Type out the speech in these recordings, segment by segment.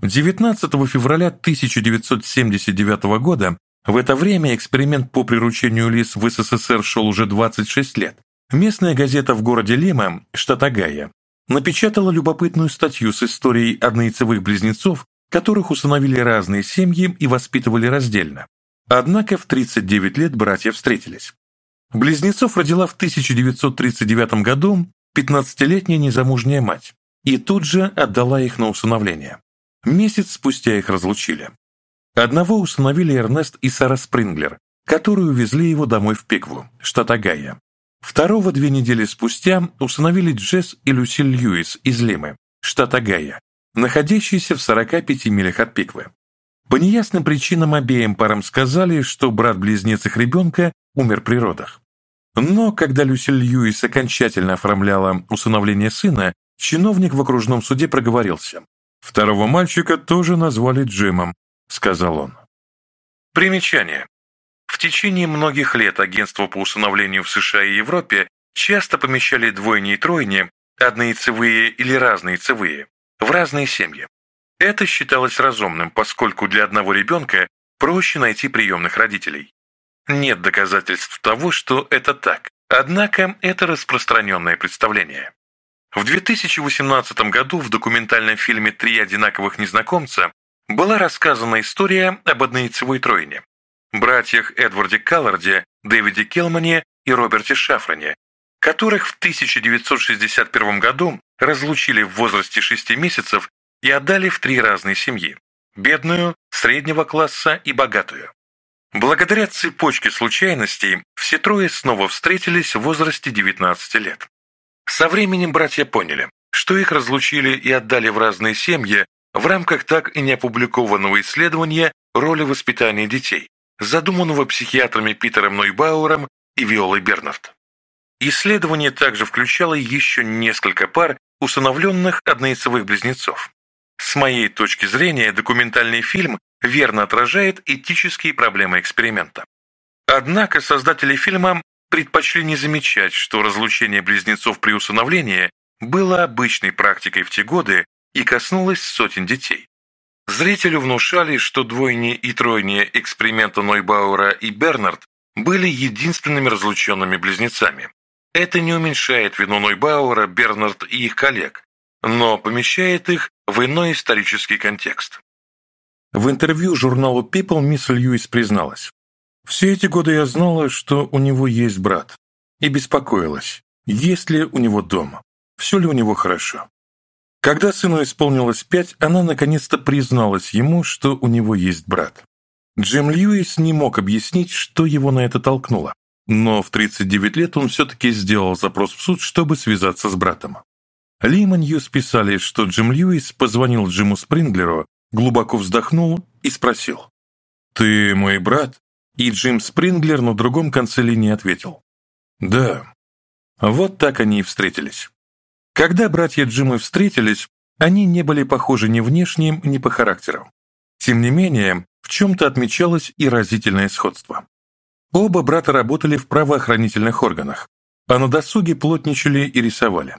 19 февраля 1979 года в это время эксперимент по приручению лис в СССР шел уже 26 лет. Местная газета в городе Лима, штат Огайо, напечатала любопытную статью с историей однояйцевых близнецов, которых усыновили разные семьи и воспитывали раздельно. Однако в 39 лет братья встретились. Близнецов родила в 1939 году 15-летняя незамужняя мать и тут же отдала их на усыновление. Месяц спустя их разлучили. Одного установили Эрнест и Сара Спринглер, которые увезли его домой в Пикву, штат Огайо. Второго две недели спустя установили Джесс и Люсиль Льюис из Лимы, штат Огайо, находящиеся в 45 милях от Пиквы. По неясным причинам обеим парам сказали, что брат-близнец их ребенка умер при родах. Но когда Люсиль Льюис окончательно оформляла усыновление сына, чиновник в окружном суде проговорился. Второго мальчика тоже назвали Джимом, сказал он. Примечание. В течение многих лет агентство по усыновлению в США и Европе часто помещали двойни и тройни, однояйцевые или разнояйцевые, в разные семьи. Это считалось разумным, поскольку для одного ребенка проще найти приемных родителей. Нет доказательств того, что это так, однако это распространенное представление. В 2018 году в документальном фильме «Три одинаковых незнакомца» была рассказана история об однояйцевой тройне – братьях Эдварде Калларде, Дэвиде Келмане и Роберте Шафране, которых в 1961 году разлучили в возрасте 6 месяцев и отдали в три разные семьи – бедную, среднего класса и богатую. Благодаря цепочке случайностей все трое снова встретились в возрасте 19 лет. Со временем братья поняли, что их разлучили и отдали в разные семьи в рамках так и не опубликованного исследования роли воспитания детей, задуманного психиатрами Питером Нойбауэром и Виолой Бернард. Исследование также включало еще несколько пар усыновленных однояйцевых близнецов. С моей точки зрения, документальный фильм верно отражает этические проблемы эксперимента. Однако создатели фильма предпочли не замечать, что разлучение близнецов при усыновлении было обычной практикой в те годы и коснулось сотен детей. Зрителю внушали, что двойни и тройни эксперимента Нойбаура и Бернард были единственными разлученными близнецами. Это не уменьшает вину Нойбаура, Бернард и их коллег, но помещает их в иной исторический контекст. В интервью журналу People мисс Льюис призналась. «Все эти годы я знала, что у него есть брат, и беспокоилась, есть ли у него дом, все ли у него хорошо. Когда сыну исполнилось пять, она наконец-то призналась ему, что у него есть брат. Джим Льюис не мог объяснить, что его на это толкнуло, но в 39 лет он все-таки сделал запрос в суд, чтобы связаться с братом. Лима Ньюс писали, что Джим Льюис позвонил Джиму Спринглеру, глубоко вздохнул И Джим Спринглер на другом конце линии ответил. «Да». Вот так они и встретились. Когда братья Джимы встретились, они не были похожи ни внешним, ни по характеру. Тем не менее, в чем-то отмечалось и разительное сходство. Оба брата работали в правоохранительных органах, а на досуге плотничали и рисовали.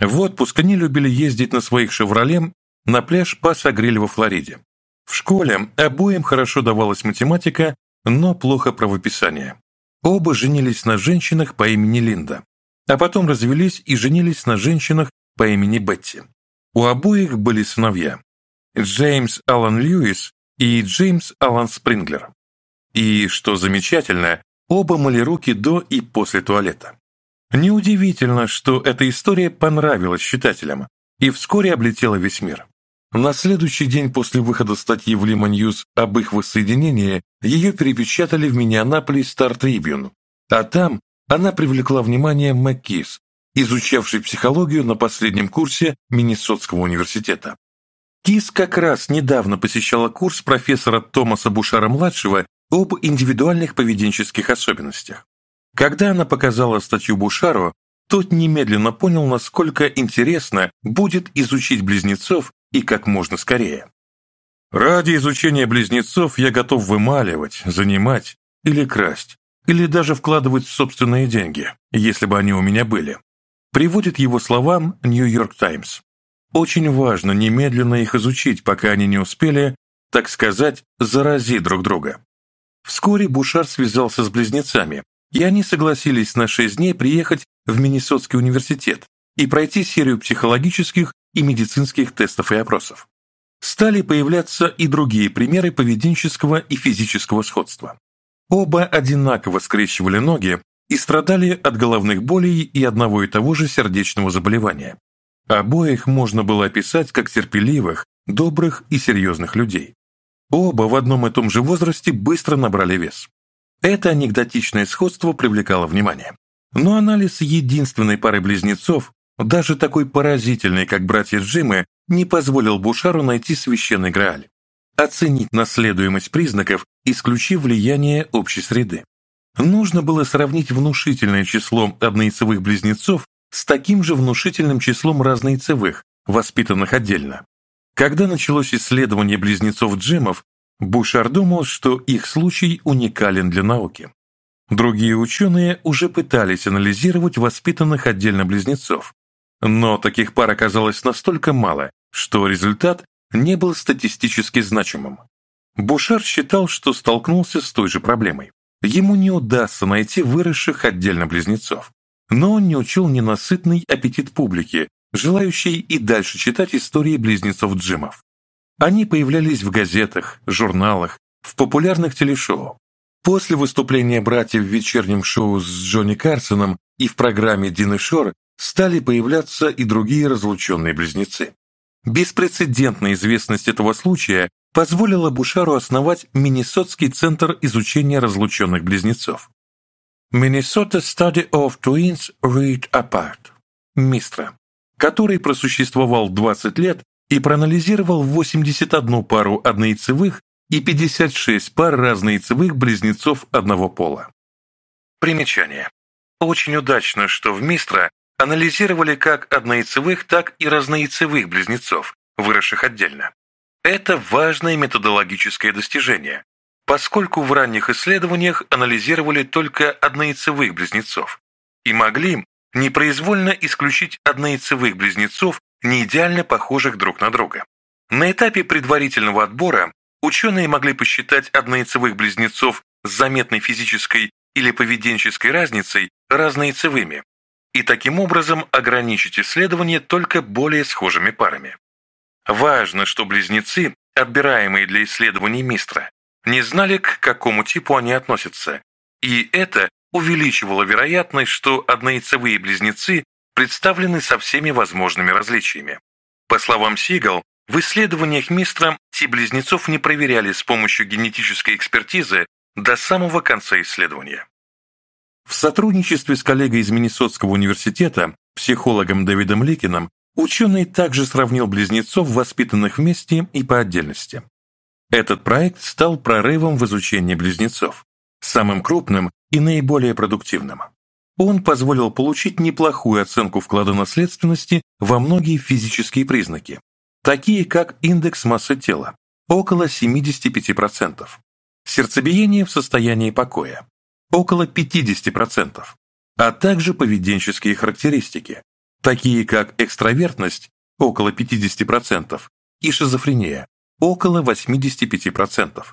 В отпуск они любили ездить на своих «Шевроле» на пляж Паса-Гриль во Флориде. В школе обоим хорошо давалась математика но плохо правописание. Оба женились на женщинах по имени Линда, а потом развелись и женились на женщинах по имени Бетти. У обоих были сыновья – Джеймс Аллан Льюис и Джеймс Аллан Спринглер. И, что замечательно, оба мыли руки до и после туалета. Неудивительно, что эта история понравилась читателям и вскоре облетела весь мир. На следующий день после выхода статьи в Lima News об их воссоединении ее перепечатали в Миннеаполис Star Tribune, а там она привлекла внимание МакКис, изучавший психологию на последнем курсе Миннесотского университета. Кис как раз недавно посещала курс профессора Томаса Бушара-младшего об индивидуальных поведенческих особенностях. Когда она показала статью Бушару, тот немедленно понял, насколько интересно будет изучить близнецов и как можно скорее. Ради изучения близнецов я готов вымаливать, занимать или красть, или даже вкладывать собственные деньги, если бы они у меня были. Приводит его словам «Нью-Йорк Таймс». Очень важно немедленно их изучить, пока они не успели, так сказать, заразить друг друга. Вскоре Бушар связался с близнецами, и они согласились на шесть дней приехать в Миннесотский университет и пройти серию психологических и медицинских тестов и опросов, стали появляться и другие примеры поведенческого и физического сходства. Оба одинаково скрещивали ноги и страдали от головных болей и одного и того же сердечного заболевания. Обоих можно было описать как терпеливых, добрых и серьезных людей. Оба в одном и том же возрасте быстро набрали вес. Это анекдотичное сходство привлекало внимание. Но анализ единственной пары близнецов даже такой поразительный, как братья Джимы, не позволил Бушару найти священный Грааль, оценить наследуемость признаков, исключив влияние общей среды. Нужно было сравнить внушительное число однояйцевых близнецов с таким же внушительным числом разнояйцевых, воспитанных отдельно. Когда началось исследование близнецов Джимов, Бушар думал, что их случай уникален для науки. Другие ученые уже пытались анализировать воспитанных отдельно близнецов, но таких пар оказалось настолько мало, что результат не был статистически значимым. Бушар считал, что столкнулся с той же проблемой. Ему не удастся найти выросших отдельно близнецов. Но он не учел ненасытный аппетит публики, желающей и дальше читать истории близнецов-джимов. Они появлялись в газетах, журналах, в популярных телешоу. После выступления братьев в вечернем шоу с Джонни Карсоном и в программе Дины Шор стали появляться и другие разлученные близнецы. Беспрецедентная известность этого случая позволила Бушару основать Миннесотский центр изучения разлученных близнецов. Minnesota Study of Twins Read Apart Мистра, который просуществовал 20 лет и проанализировал 81 пару однояйцевых и 56 пар разнояйцевых близнецов одного пола. Примечание. Очень удачно, что в Мистра анализировали как однояйцевых, так и разнояйцевых близнецов, выросших отдельно. Это важное методологическое достижение, поскольку в ранних исследованиях анализировали только однояйцевых близнецов и могли непроизвольно исключить однояйцевых близнецов, не идеально похожих друг на друга. На этапе предварительного отбора ученые могли посчитать однояйцевых близнецов с заметной физической или поведенческой разницей разнояйцевыми, и таким образом ограничить исследование только более схожими парами. Важно, что близнецы, отбираемые для исследований Мистра, не знали, к какому типу они относятся, и это увеличивало вероятность, что однояйцевые близнецы представлены со всеми возможными различиями. По словам Сигал, в исследованиях Мистра те близнецов не проверяли с помощью генетической экспертизы до самого конца исследования. В сотрудничестве с коллегой из Миннесотского университета, психологом Дэвидом Ликином, ученый также сравнил близнецов, воспитанных вместе и по отдельности. Этот проект стал прорывом в изучении близнецов, самым крупным и наиболее продуктивным. Он позволил получить неплохую оценку вклада наследственности во многие физические признаки, такие как индекс массы тела, около 75%, сердцебиение в состоянии покоя, около 50%, а также поведенческие характеристики, такие как экстравертность около 50% и шизофрения около 85%.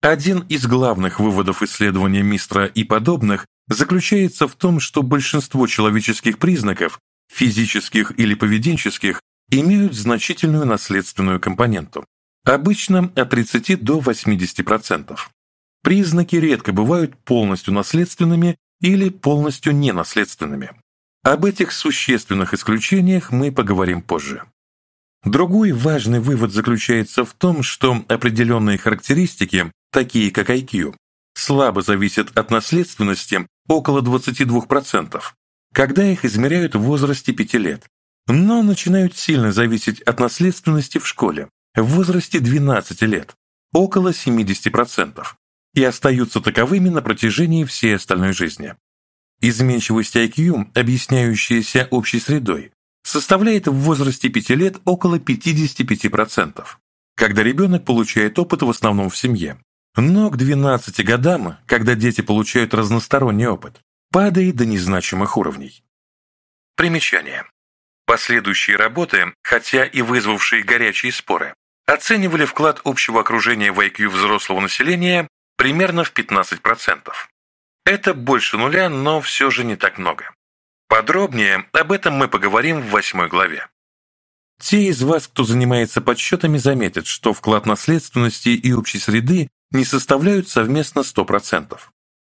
Один из главных выводов исследования Мистра и подобных заключается в том, что большинство человеческих признаков, физических или поведенческих, имеют значительную наследственную компоненту, обычно от 30 до 80% признаки редко бывают полностью наследственными или полностью ненаследственными. Об этих существенных исключениях мы поговорим позже. Другой важный вывод заключается в том, что определенные характеристики, такие как IQ, слабо зависят от наследственности около 22%, когда их измеряют в возрасте 5 лет, но начинают сильно зависеть от наследственности в школе в возрасте 12 лет, около 70%, и остаются таковыми на протяжении всей остальной жизни. Изменчивость IQ, объясняющаяся общей средой, составляет в возрасте 5 лет около 55%, когда ребенок получает опыт в основном в семье. Но к 12 годам, когда дети получают разносторонний опыт, падает до незначимых уровней. Примечание. Последующие работы, хотя и вызвавшие горячие споры, оценивали вклад общего окружения в IQ взрослого населения примерно в 15%. Это больше нуля, но все же не так много. Подробнее об этом мы поговорим в восьмой главе. Те из вас, кто занимается подсчетами, заметят, что вклад наследственности и общей среды не составляют совместно 100%.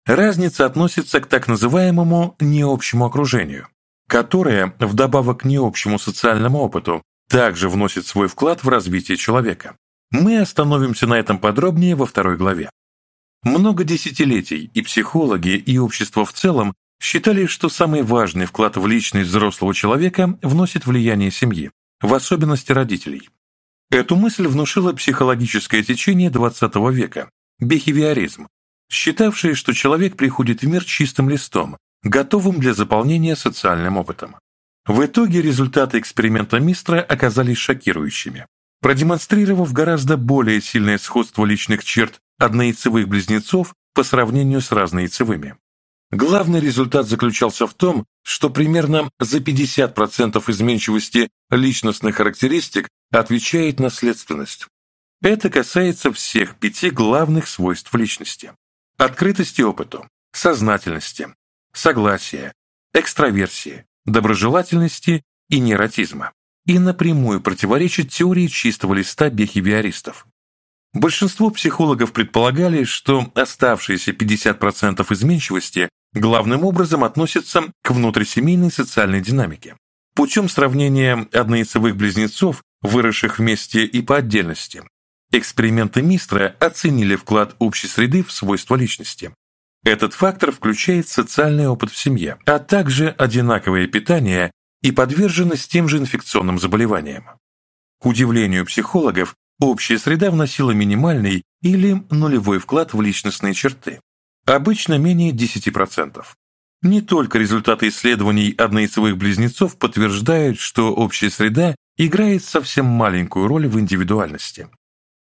Разница относится к так называемому необщему окружению, которое, вдобавок к необщему социальному опыту, также вносит свой вклад в развитие человека. Мы остановимся на этом подробнее во второй главе. Много десятилетий и психологи, и общество в целом считали, что самый важный вклад в личность взрослого человека вносит влияние семьи, в особенности родителей. Эту мысль внушило психологическое течение XX века – бихевиоризм, считавшее, что человек приходит в мир чистым листом, готовым для заполнения социальным опытом. В итоге результаты эксперимента Мистра оказались шокирующими продемонстрировав гораздо более сильное сходство личных черт однояйцевых близнецов по сравнению с разнояйцевыми. Главный результат заключался в том, что примерно за 50% изменчивости личностных характеристик отвечает наследственность. Это касается всех пяти главных свойств личности. Открытости опыту, сознательности, согласия, экстраверсии, доброжелательности и неротизма и напрямую противоречит теории чистого листа бихевиористов. Большинство психологов предполагали, что оставшиеся 50% изменчивости главным образом относятся к внутрисемейной социальной динамике путем сравнения однояйцевых близнецов, выросших вместе и по отдельности. Эксперименты Мистра оценили вклад общей среды в свойства личности. Этот фактор включает социальный опыт в семье, а также одинаковое питание и подверженность тем же инфекционным заболеваниям. К удивлению психологов, общая среда вносила минимальный или нулевой вклад в личностные черты, обычно менее 10%. Не только результаты исследований однояйцевых близнецов подтверждают, что общая среда играет совсем маленькую роль в индивидуальности.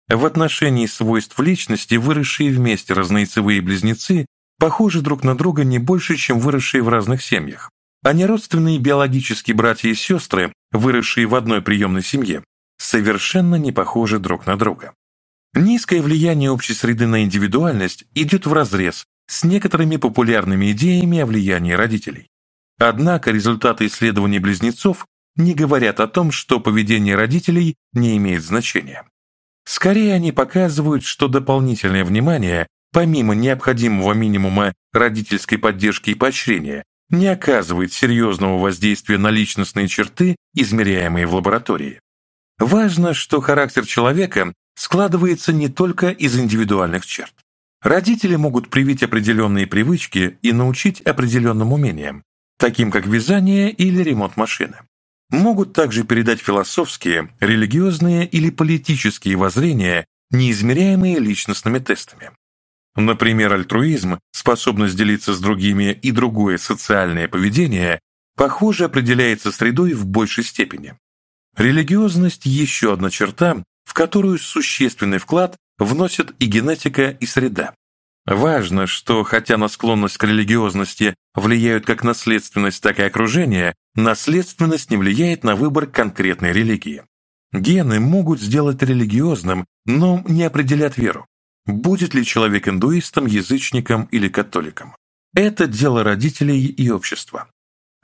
В отношении свойств личности выросшие вместе разнояйцевые близнецы похожи друг на друга не больше, чем выросшие в разных семьях, они а родственные биологические братья и сестры, выросшие в одной приемной семье, совершенно не похожи друг на друга. Низкое влияние общей среды на индивидуальность идет вразрез с некоторыми популярными идеями о влиянии родителей. Однако результаты исследований близнецов не говорят о том, что поведение родителей не имеет значения. Скорее они показывают, что дополнительное внимание, помимо необходимого минимума родительской поддержки и поощрения, не оказывает серьезного воздействия на личностные черты, измеряемые в лаборатории. Важно, что характер человека складывается не только из индивидуальных черт. Родители могут привить определенные привычки и научить определенным умениям, таким как вязание или ремонт машины. Могут также передать философские, религиозные или политические воззрения, неизмеряемые личностными тестами. Например, альтруизм, способность делиться с другими и другое социальное поведение, похоже, определяется средой в большей степени. Религиозность – еще одна черта, в которую существенный вклад вносят и генетика, и среда. Важно, что хотя на склонность к религиозности влияют как наследственность, так и окружение, наследственность не влияет на выбор конкретной религии. Гены могут сделать религиозным, но не определят веру будет ли человек индуистом, язычником или католиком. Это дело родителей и общества.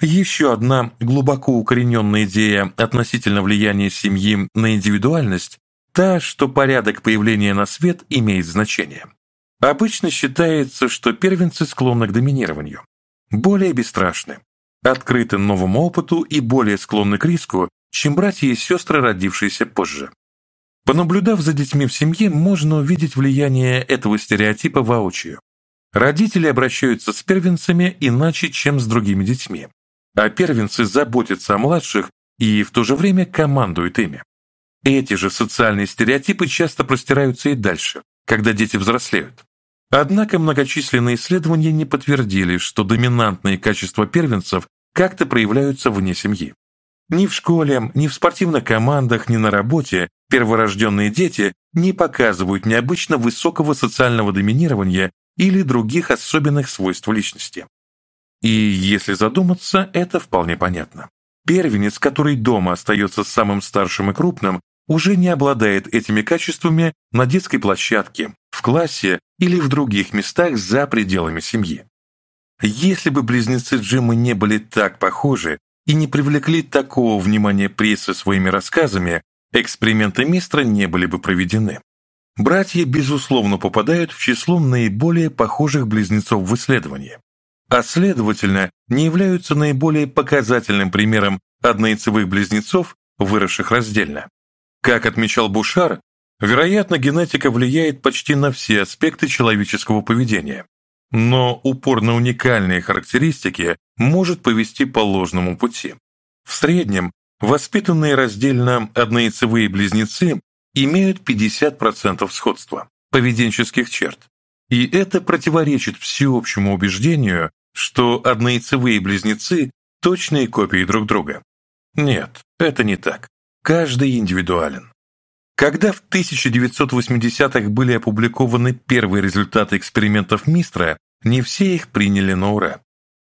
Еще одна глубоко укорененная идея относительно влияния семьи на индивидуальность – та, что порядок появления на свет имеет значение. Обычно считается, что первенцы склонны к доминированию, более бесстрашны, открыты новому опыту и более склонны к риску, чем братья и сестры, родившиеся позже. Понаблюдав за детьми в семье, можно увидеть влияние этого стереотипа воочию. Родители обращаются с первенцами иначе, чем с другими детьми. А первенцы заботятся о младших и в то же время командуют ими. Эти же социальные стереотипы часто простираются и дальше, когда дети взрослеют. Однако многочисленные исследования не подтвердили, что доминантные качества первенцев как-то проявляются вне семьи. Ни в школе, ни в спортивных командах, ни на работе перворожденные дети не показывают необычно высокого социального доминирования или других особенных свойств личности. И если задуматься, это вполне понятно. Первенец, который дома остается самым старшим и крупным, уже не обладает этими качествами на детской площадке, в классе или в других местах за пределами семьи. Если бы близнецы Джима не были так похожи, и не привлекли такого внимания прессы своими рассказами, эксперименты Мистра не были бы проведены. Братья, безусловно, попадают в число наиболее похожих близнецов в исследовании, а следовательно, не являются наиболее показательным примером однояйцевых близнецов, выросших раздельно. Как отмечал Бушар, вероятно, генетика влияет почти на все аспекты человеческого поведения, но упор на уникальные характеристики может повести по ложному пути. В среднем воспитанные раздельно однояйцевые близнецы имеют 50% сходства поведенческих черт. И это противоречит всеобщему убеждению, что однояйцевые близнецы – точные копии друг друга. Нет, это не так. Каждый индивидуален. Когда в 1980-х были опубликованы первые результаты экспериментов Мистра, не все их приняли на ура.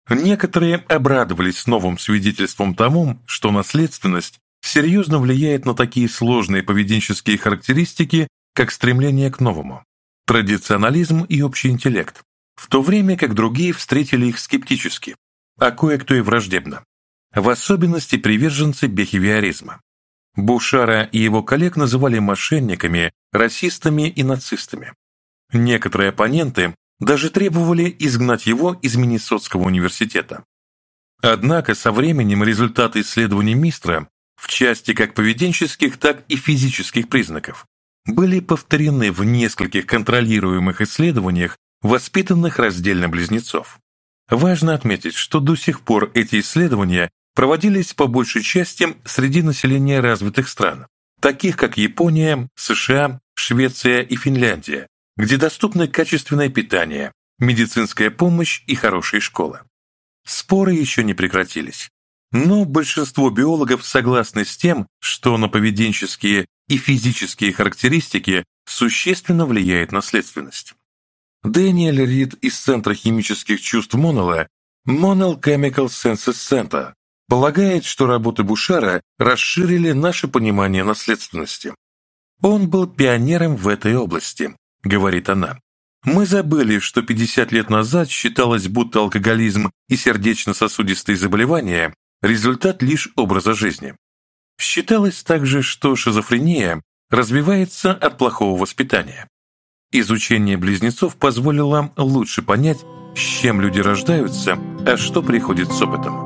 Некоторые обрадовались новым свидетельством тому, что наследственность серьезно влияет на такие сложные поведенческие характеристики, как стремление к новому, традиционализм и общий интеллект, в то время как другие встретили их скептически, а кое-кто и враждебно, в особенности приверженцы бехевиоризма. Бушара и его коллег называли мошенниками, расистами и нацистами. Некоторые оппоненты даже требовали изгнать его из Миннесотского университета. Однако со временем результаты исследований Мистра в части как поведенческих, так и физических признаков были повторены в нескольких контролируемых исследованиях, воспитанных раздельно близнецов. Важно отметить, что до сих пор эти исследования проводились по большей части среди населения развитых стран, таких как Япония, США, Швеция и Финляндия, где доступно качественное питание, медицинская помощь и хорошие школы. Споры еще не прекратились. Но большинство биологов согласны с тем, что на поведенческие и физические характеристики существенно влияет наследственность. Дэниэль Рид из Центра химических чувств Моннелла Monel Chemical Senses Center полагает, что работы Бушара расширили наше понимание наследственности. Он был пионером в этой области, говорит она. Мы забыли, что 50 лет назад считалось, будто алкоголизм и сердечно-сосудистые заболевания – результат лишь образа жизни. Считалось также, что шизофрения развивается от плохого воспитания. Изучение близнецов позволило лучше понять, с чем люди рождаются, а что приходит с опытом.